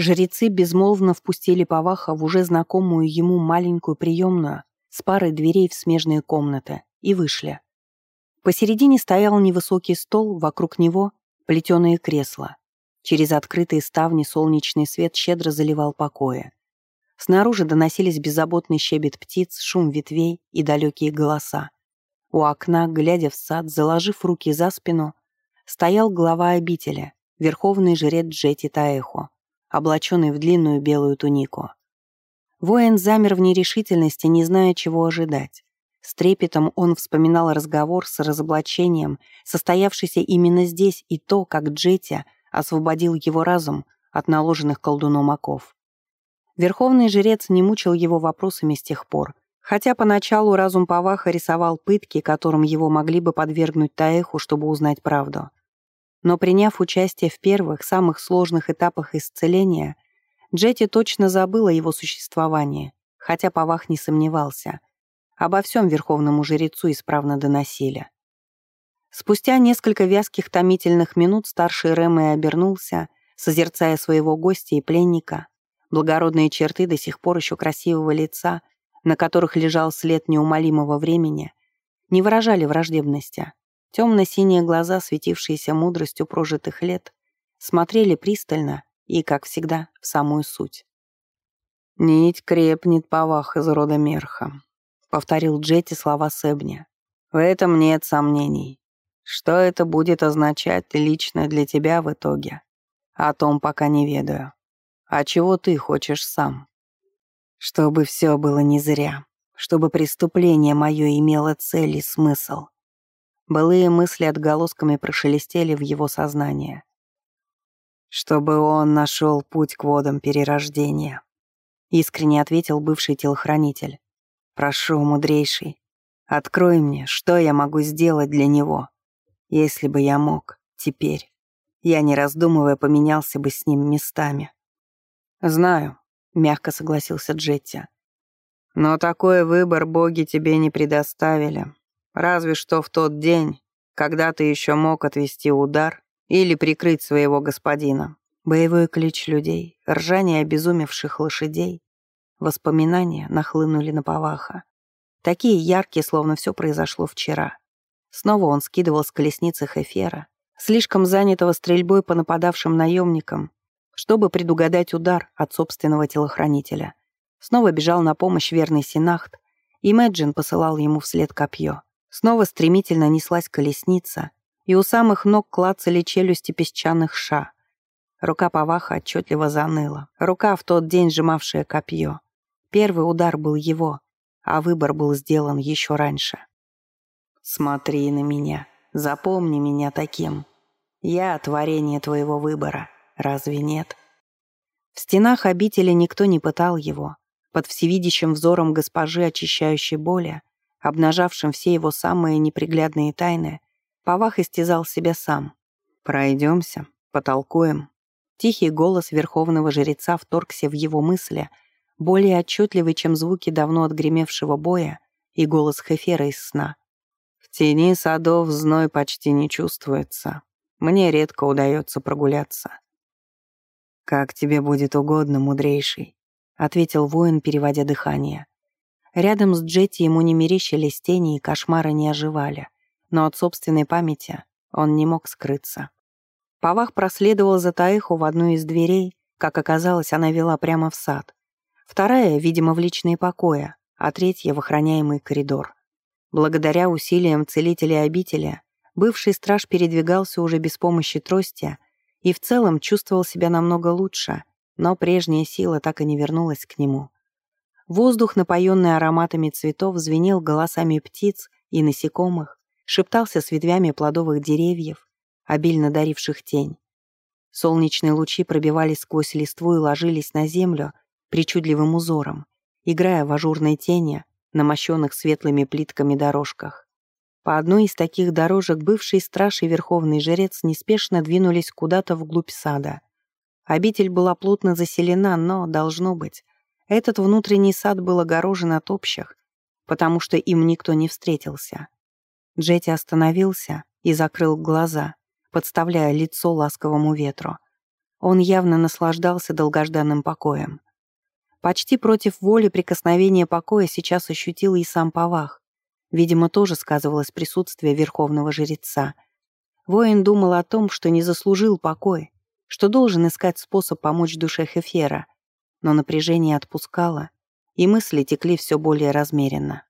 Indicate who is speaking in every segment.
Speaker 1: Жрецы безмолвно впустили Паваха в уже знакомую ему маленькую приемную с парой дверей в смежные комнаты и вышли. Посередине стоял невысокий стол, вокруг него плетеные кресла. Через открытые ставни солнечный свет щедро заливал покоя. Снаружи доносились беззаботный щебет птиц, шум ветвей и далекие голоса. У окна, глядя в сад, заложив руки за спину, стоял глава обители, верховный жрец Джети Таэхо, облаченный в длинную белую тунику. Воин замер в нерешительности, не зная, чего ожидать. С трепетом он вспоминал разговор с разоблачением, состоявшийся именно здесь, и то, как Джетти освободил его разум от наложенных колдуном оков. Верховный жрец не мучил его вопросами с тех пор, хотя поначалу разум Паваха рисовал пытки, которым его могли бы подвергнуть Таэху, чтобы узнать правду. Но приняв участие в первых, самых сложных этапах исцеления, Джетти точно забыла его существование, хотя Павах не сомневался. Обо всем верховному жрецу исправно доносили. Спустя несколько вязких томительных минут старший Рэмэ обернулся, созерцая своего гостя и пленника, благородные черты до сих пор еще красивого лица, на которых лежал след неумолимого времени, не выражали враждебности. Темно-синие глаза, светившиеся мудростью прожитых лет, смотрели пристально и, как всегда, в самую суть. «Нить крепнет повах из рода Мерха», — повторил Джетти слова Себни. «В этом нет сомнений. Что это будет означать лично для тебя в итоге? О том пока не ведаю. А чего ты хочешь сам? Чтобы все было не зря, чтобы преступление мое имело цель и смысл. Былые мысли отголосками прошелестели в его сознание. Чтобы он нашел путь к водам перерождения. Искренне ответил бывший телохранитель. Прошу, мудрейший, открой мне, что я могу сделать для него. Если бы я мог, теперь, я, не раздумывая, поменялся бы с ним местами. «Знаю», — мягко согласился Джетти. «Но такой выбор боги тебе не предоставили. Разве что в тот день, когда ты еще мог отвести удар или прикрыть своего господина. Боевой клич людей, ржание обезумевших лошадей, воспоминания нахлынули на Паваха. Такие яркие, словно все произошло вчера. Снова он скидывал с колесницы Хефера, слишком занятого стрельбой по нападавшим наемникам, чтобы предугадать удар от собственного телохранителя. Снова бежал на помощь верный Синахт, и Мэджин посылал ему вслед копье. Снова стремительно неслась колесница, и у самых ног клацали челюсти песчаных ша. Рука Паваха отчетливо заныла. Рука, в тот день сжимавшая копье. Первый удар был его, а выбор был сделан еще раньше. «Смотри на меня, запомни меня таким. Я — творение твоего выбора». Разве нет? В стенах обители никто не пытал его. Под всевидящим взором госпожи, очищающей боли, обнажавшим все его самые неприглядные тайны, Павах истязал себя сам. «Пройдемся, потолкуем». Тихий голос верховного жреца вторгся в его мысли, более отчетливый, чем звуки давно отгремевшего боя и голос Хефера из сна. «В тени садов зной почти не чувствуется. Мне редко удается прогуляться. «Как тебе будет угодно, мудрейший», — ответил воин, переводя дыхание. Рядом с Джетти ему не мерещились тени и кошмары не оживали, но от собственной памяти он не мог скрыться. Павах проследовал за Таиху в одну из дверей, как оказалось, она вела прямо в сад. Вторая, видимо, в личные покои, а третья — в охраняемый коридор. Благодаря усилиям целителя обители, бывший страж передвигался уже без помощи трости — и в целом чувствовал себя намного лучше, но прежняя сила так и не вернулась к нему. Воздух, напоенный ароматами цветов, звенел голосами птиц и насекомых, шептался с ветвями плодовых деревьев, обильно даривших тень. Солнечные лучи пробивались сквозь листву и ложились на землю причудливым узором, играя в ажурной тени на мощенных светлыми плитками дорожках. По одной из таких дорожек бывший страж и верховный жрец неспешно двинулись куда-то вглубь сада. Обитель была плотно заселена, но, должно быть, этот внутренний сад был огорожен от общих, потому что им никто не встретился. Джетти остановился и закрыл глаза, подставляя лицо ласковому ветру. Он явно наслаждался долгожданным покоем. Почти против воли прикосновения покоя сейчас ощутил и сам Павах. Видимо, тоже сказывалось присутствие верховного жреца. Воин думал о том, что не заслужил покоя, что должен искать способ помочь душе Хефера, но напряжение отпускало, и мысли текли все более размеренно.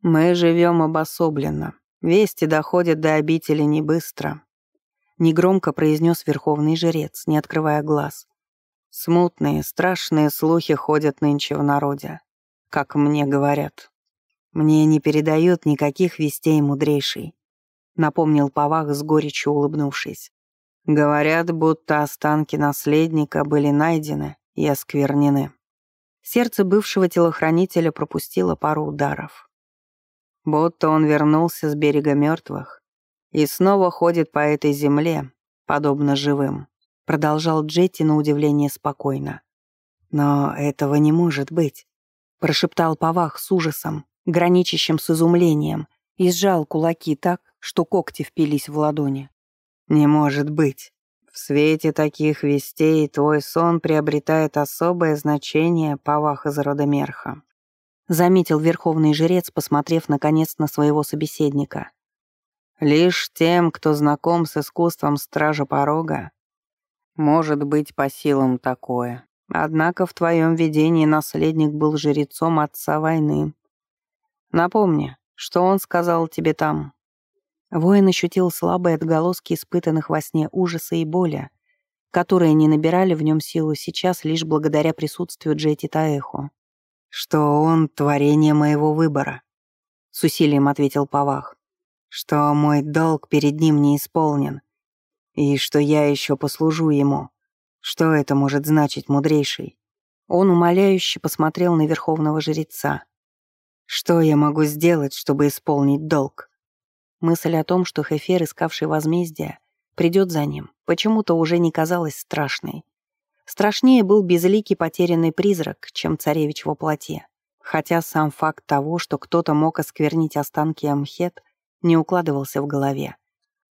Speaker 1: «Мы живем обособленно. Вести доходят до обители не быстро», — негромко произнес верховный жрец, не открывая глаз. «Смутные, страшные слухи ходят нынче в народе, как мне говорят. Мне не передают никаких вестей мудрейший», — напомнил Павах с горечью улыбнувшись. «Говорят, будто останки наследника были найдены и осквернены». Сердце бывшего телохранителя пропустило пару ударов будто он вернулся с берега мертвых и снова ходит по этой земле, подобно живым», — продолжал Джетти на удивление спокойно. «Но этого не может быть», — прошептал Павах с ужасом, граничащим с изумлением, и сжал кулаки так, что когти впились в ладони. «Не может быть. В свете таких вестей твой сон приобретает особое значение, Павах из рода Мерха заметил верховный жрец, посмотрев наконец на своего собеседника. «Лишь тем, кто знаком с искусством стража порога, может быть по силам такое. Однако в твоем видении наследник был жрецом отца войны. Напомни, что он сказал тебе там?» Воин ощутил слабые отголоски испытанных во сне ужаса и боли, которые не набирали в нем силу сейчас лишь благодаря присутствию Джети Таэху что он — творение моего выбора», — с усилием ответил Павах, «что мой долг перед ним не исполнен, и что я еще послужу ему. Что это может значить, мудрейший?» Он умоляюще посмотрел на верховного жреца. «Что я могу сделать, чтобы исполнить долг?» Мысль о том, что Хефер, искавший возмездие, придет за ним, почему-то уже не казалась страшной. Страшнее был безликий потерянный призрак, чем царевич во плоти. Хотя сам факт того, что кто-то мог осквернить останки Амхет, не укладывался в голове.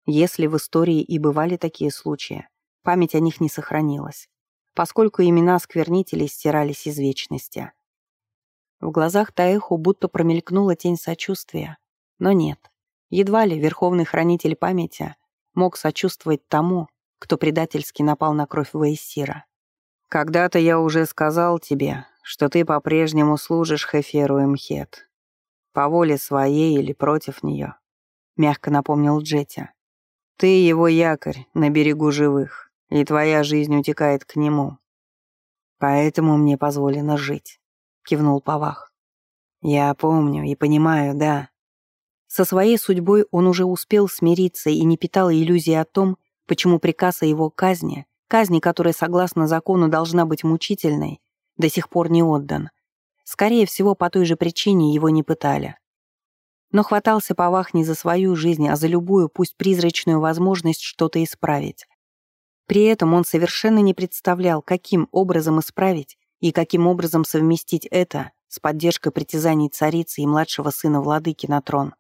Speaker 1: Если в истории и бывали такие случаи, память о них не сохранилась, поскольку имена осквернителей стирались из вечности. В глазах Таэху будто промелькнула тень сочувствия, но нет. Едва ли Верховный Хранитель Памяти мог сочувствовать тому, кто предательски напал на кровь Ваесира. «Когда-то я уже сказал тебе, что ты по-прежнему служишь Хеферу Эмхет. По воле своей или против нее», — мягко напомнил Джетти. «Ты его якорь на берегу живых, и твоя жизнь утекает к нему. Поэтому мне позволено жить», — кивнул Павах. «Я помню и понимаю, да». Со своей судьбой он уже успел смириться и не питал иллюзий о том, почему приказ о его казни — казни, которая, согласно закону, должна быть мучительной, до сих пор не отдан. Скорее всего, по той же причине его не пытали. Но хватался Павах не за свою жизнь, а за любую, пусть призрачную возможность что-то исправить. При этом он совершенно не представлял, каким образом исправить и каким образом совместить это с поддержкой притязаний царицы и младшего сына владыки на трон.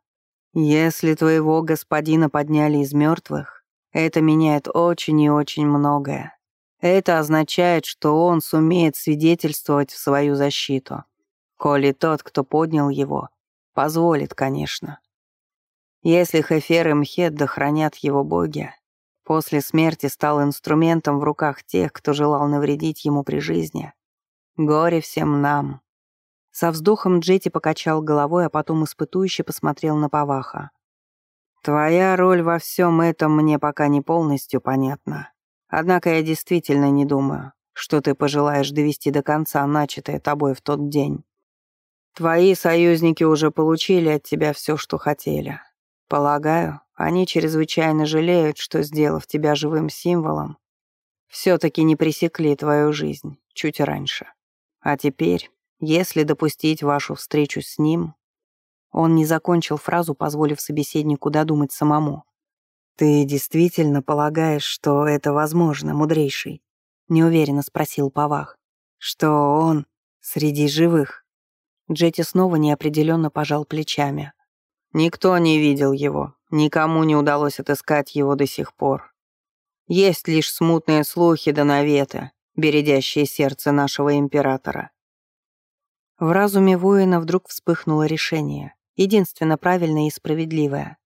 Speaker 1: «Если твоего господина подняли из мертвых, это меняет очень и очень многое. Это означает, что он сумеет свидетельствовать в свою защиту. Коли тот, кто поднял его, позволит, конечно. Если Хефер и Мхедда хранят его боги, после смерти стал инструментом в руках тех, кто желал навредить ему при жизни. Горе всем нам. Со вздохом Джети покачал головой, а потом испытующе посмотрел на Паваха. Твоя роль во всем этом мне пока не полностью понятна. Однако я действительно не думаю, что ты пожелаешь довести до конца начатое тобой в тот день. Твои союзники уже получили от тебя все, что хотели. Полагаю, они чрезвычайно жалеют, что, сделав тебя живым символом, все-таки не пресекли твою жизнь чуть раньше. А теперь, если допустить вашу встречу с ним, он не закончил фразу, позволив собеседнику додумать самому. «Ты действительно полагаешь, что это возможно, мудрейший?» — неуверенно спросил Павах. «Что он среди живых?» Джетти снова неопределенно пожал плечами. «Никто не видел его, никому не удалось отыскать его до сих пор.
Speaker 2: Есть лишь смутные слухи да наветы, бередящие сердце нашего императора.
Speaker 1: В разуме воина вдруг вспыхнуло решение, единственно правильное и справедливое.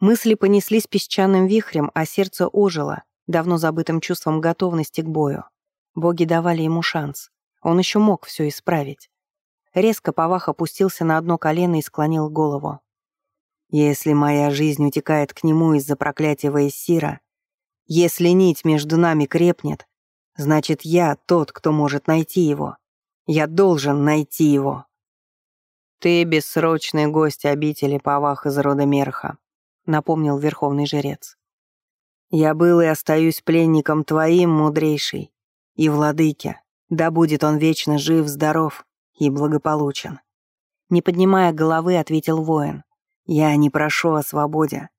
Speaker 1: Мысли понеслись песчаным вихрем, а сердце ожило, давно забытым чувством готовности к бою. Боги давали ему шанс. Он еще мог все исправить. Резко Павах опустился на одно колено и склонил голову.
Speaker 2: «Если моя жизнь утекает к нему из-за проклятия Ваесира, если нить между нами крепнет, значит, я тот, кто может найти его. Я должен найти его». «Ты бессрочный гость обители Павах из рода Мерха», — напомнил верховный жрец. «Я был и остаюсь пленником твоим, мудрейший, и владыке. Да будет он вечно жив, здоров и благополучен. Не поднимая головы, ответил воин. «Я не прошу о свободе.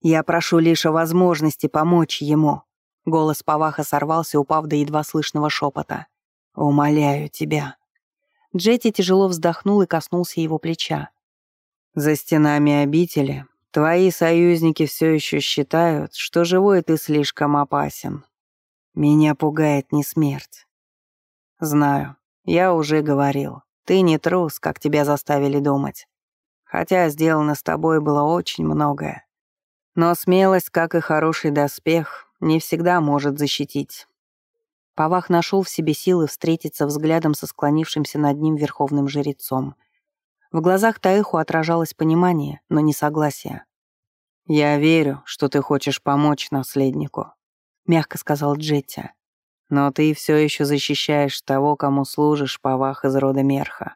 Speaker 2: Я прошу лишь о возможности помочь ему». Голос Паваха сорвался, упав до едва слышного шепота. «Умоляю тебя».
Speaker 1: Джетти тяжело вздохнул и коснулся его плеча.
Speaker 2: «За стенами обители твои союзники все еще считают, что живой ты слишком опасен. Меня пугает не смерть. Знаю, я уже говорил. Ты не трус, как тебя заставили думать. Хотя сделано с тобой было очень многое. Но смелость, как и хороший доспех, не всегда может защитить.
Speaker 1: Павах нашел в себе силы встретиться взглядом со склонившимся над ним верховным жрецом. В глазах Таэху отражалось понимание, но не согласие.
Speaker 2: «Я верю, что ты хочешь помочь наследнику», — мягко сказал Джетти. Но ты все еще защищаешь того, кому служишь, повах из рода Мерха.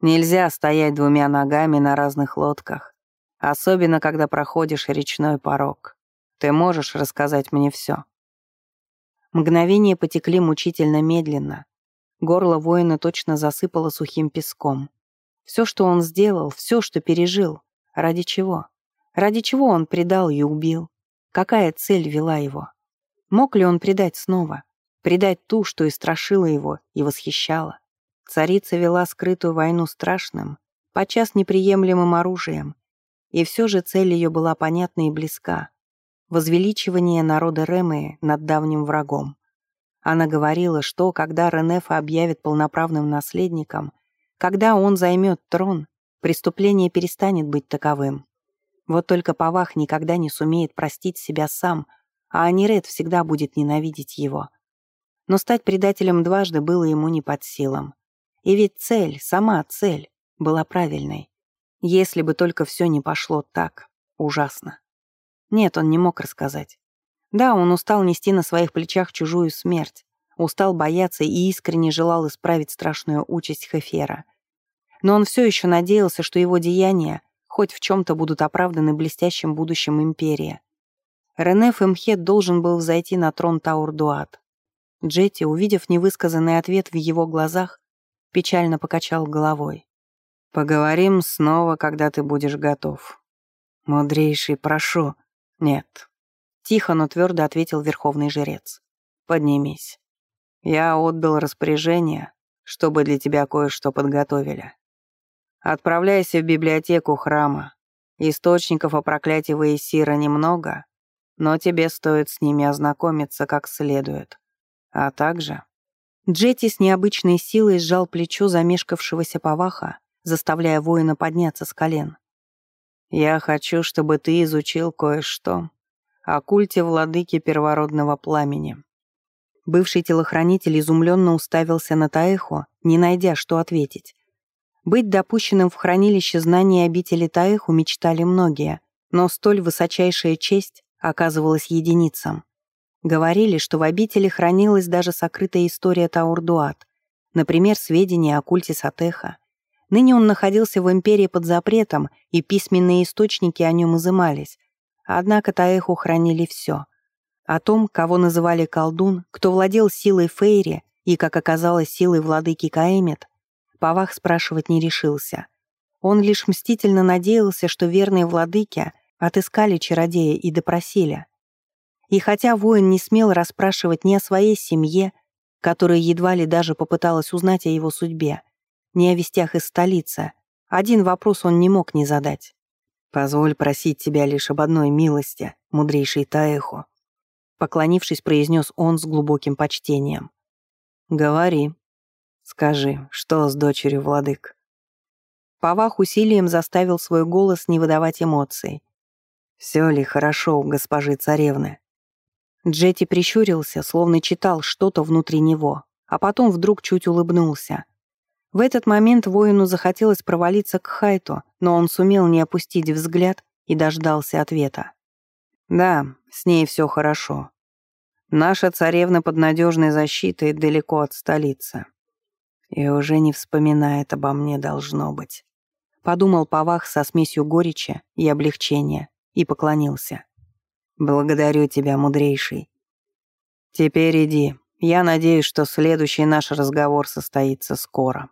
Speaker 2: Нельзя стоять двумя ногами на разных лодках, особенно когда проходишь речной порог. Ты можешь рассказать мне все.
Speaker 1: Мгновения потекли мучительно медленно. Горло воина точно засыпало сухим песком. Все, что он сделал, все, что пережил. Ради чего? Ради чего он предал и убил? Какая цель вела его? Мог ли он предать снова? предать ту, что и страшила его, и восхищала. Царица вела скрытую войну страшным, подчас неприемлемым оружием, и все же цель ее была понятна и близка — возвеличивание народа Ремы над давним врагом. Она говорила, что, когда Ренефа объявит полноправным наследником, когда он займет трон, преступление перестанет быть таковым. Вот только Павах никогда не сумеет простить себя сам, а Аниред всегда будет ненавидеть его — но стать предателем дважды было ему не под силам. И ведь цель, сама цель, была правильной. Если бы только все не пошло так, ужасно. Нет, он не мог рассказать. Да, он устал нести на своих плечах чужую смерть, устал бояться и искренне желал исправить страшную участь Хефера. Но он все еще надеялся, что его деяния хоть в чем-то будут оправданы блестящим будущим империи. Рене Фемхет должен был взойти на трон Таурдуат. Джетти, увидев невысказанный ответ в его глазах, печально покачал головой. «Поговорим снова, когда ты будешь готов. Мудрейший, прошу». «Нет». Тихо, но твердо ответил верховный жрец. «Поднимись. Я отдал распоряжение, чтобы для тебя кое-что подготовили. Отправляйся в библиотеку храма. Источников о проклятии Ваесира немного, но тебе стоит с ними ознакомиться как следует. А также... Джетти с необычной силой сжал плечо замешкавшегося поваха, заставляя воина подняться с колен. «Я хочу, чтобы ты изучил кое-что о культе владыки первородного пламени». Бывший телохранитель изумленно уставился на Таэху, не найдя, что ответить. Быть допущенным в хранилище знаний обители Таэху мечтали многие, но столь высочайшая честь оказывалась единицам. Говорили, что в обители хранилась даже сокрытая история Таурдуат, например, сведения о культе Сатеха. Ныне он находился в империи под запретом, и письменные источники о нем изымались. Однако Таэху хранили все. О том, кого называли колдун, кто владел силой Фейри и, как оказалось, силой владыки Каэмет, Павах спрашивать не решился. Он лишь мстительно надеялся, что верные владыки отыскали чародея и допросили. И хотя воин не смел расспрашивать ни о своей семье, которая едва ли даже попыталась узнать о его судьбе, ни о вестях из столицы, один вопрос он не мог не задать. «Позволь просить тебя лишь об одной милости, мудрейший Таэхо». поклонившись, произнес он с глубоким почтением.
Speaker 2: «Говори. Скажи, что с дочерью владык?»
Speaker 1: Павах усилием заставил свой голос не выдавать эмоций.
Speaker 2: «Все ли хорошо у госпожи царевны?»
Speaker 1: Джетти прищурился, словно читал что-то внутри него, а потом вдруг чуть улыбнулся. В этот момент воину захотелось провалиться к Хайту, но он сумел не опустить взгляд и дождался ответа.
Speaker 2: «Да, с ней все хорошо. Наша царевна под надежной защитой далеко от столицы. И уже не вспоминает обо мне, должно быть
Speaker 1: подумал Павах со смесью горечи и облегчения и поклонился.
Speaker 2: «Благодарю тебя, мудрейший. Теперь иди. Я надеюсь, что следующий наш разговор состоится скоро».